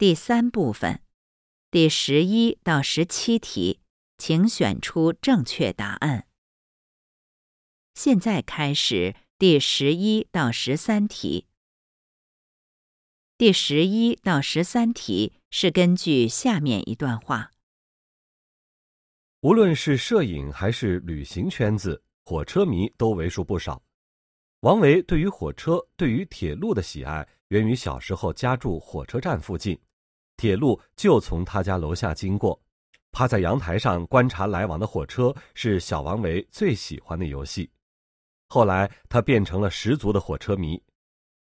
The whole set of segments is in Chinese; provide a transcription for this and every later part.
第三部分，第十一到十七题，请选出正确答案。现在开始第十一到十三题。第十一到十三题是根据下面一段话：无论是摄影还是旅行圈子，火车迷都为数不少。王维对于火车、对于铁路的喜爱，源于小时候家住火车站附近。铁路就从他家楼下经过，趴在阳台上观察来往的火车是小王维最喜欢的游戏。后来他变成了十足的火车迷，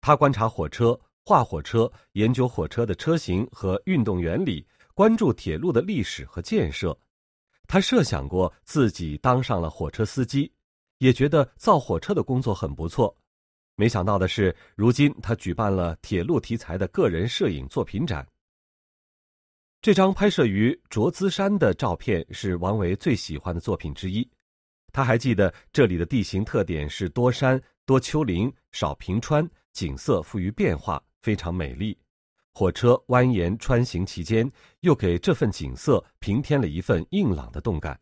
他观察火车、画火车、研究火车的车型和运动原理，关注铁路的历史和建设。他设想过自己当上了火车司机，也觉得造火车的工作很不错。没想到的是，如今他举办了铁路题材的个人摄影作品展。这张拍摄于卓资山的照片是王维最喜欢的作品之一。他还记得这里的地形特点是多山多丘陵少平川，景色富于变化，非常美丽。火车蜿蜒穿行其间，又给这份景色平添了一份硬朗的动感。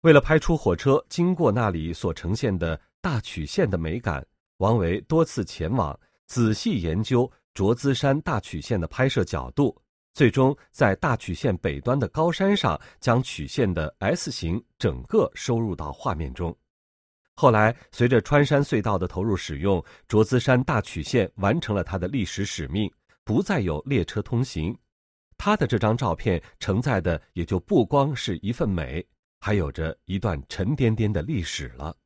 为了拍出火车经过那里所呈现的大曲线的美感，王维多次前往，仔细研究卓资山大曲线的拍摄角度。最终在大曲线北端的高山上，将曲线的 S 型整个收入到画面中。后来，随着穿山隧道的投入使用，卓资山大曲线完成了它的历史使命，不再有列车通行。他的这张照片承载的也就不光是一份美，还有着一段沉甸甸的历史了。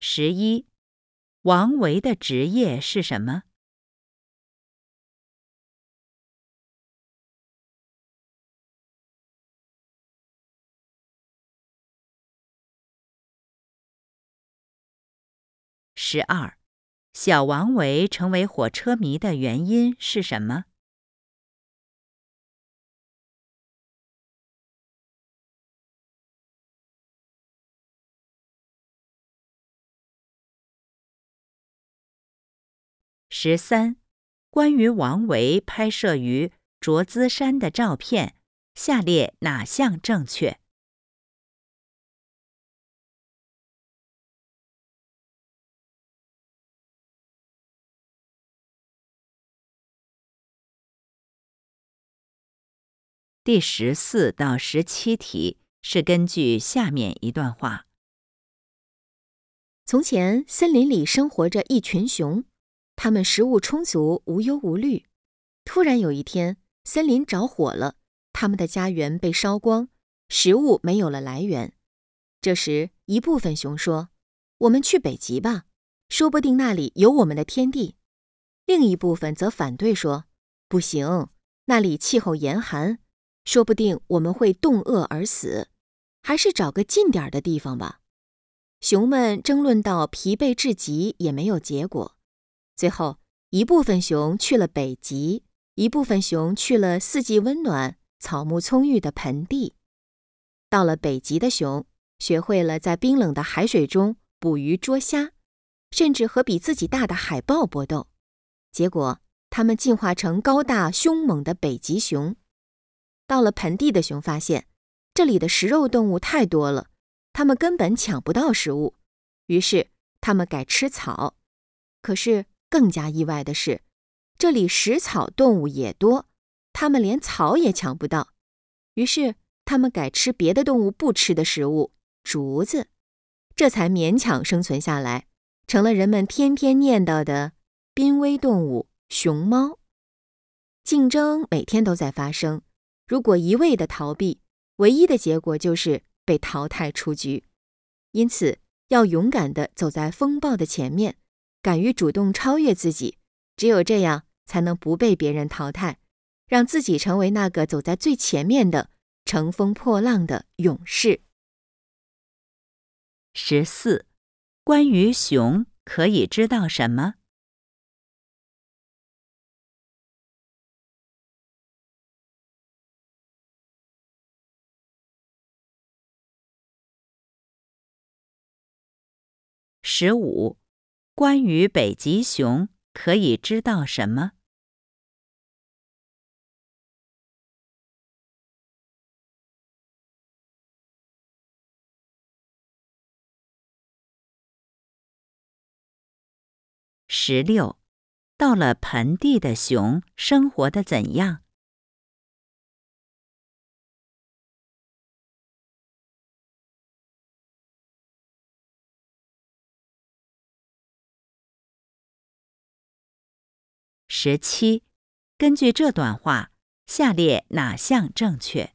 十一，王维的职业是什么？十二，小王维成为火车迷的原因是什么？十三，关于王维拍摄于卓资山的照片，下列哪项正确？第十四到十七题是根据下面一段话：从前，森林里生活着一群熊，它们食物充足，无忧无虑。突然有一天，森林着火了，它们的家园被烧光，食物没有了来源。这时，一部分熊说：“我们去北极吧，说不定那里有我们的天地。”另一部分则反对说：“不行，那里气候严寒。”说不定我们会冻饿而死，还是找个近点儿的地方吧。熊们争论到疲惫至极，也没有结果。最后，一部分熊去了北极，一部分熊去了四季温暖、草木葱郁的盆地。到了北极的熊，学会了在冰冷的海水中捕鱼捉虾，甚至和比自己大的海豹搏斗。结果，它们进化成高大凶猛的北极熊。到了盆地的熊发现，这里的食肉动物太多了，它们根本抢不到食物，于是它们改吃草。可是更加意外的是，这里食草动物也多，它们连草也抢不到，于是它们改吃别的动物不吃的食物——竹子，这才勉强生存下来，成了人们天天念叨的濒危动物——熊猫。竞争每天都在发生。如果一味的逃避，唯一的结果就是被淘汰出局。因此，要勇敢的走在风暴的前面，敢于主动超越自己。只有这样，才能不被别人淘汰，让自己成为那个走在最前面的、乘风破浪的勇士。十四，关于熊可以知道什么？十五关于北极熊可以知道什么？十六到了盆地的熊生活的怎样？十七，根据这段话，下列哪项正确？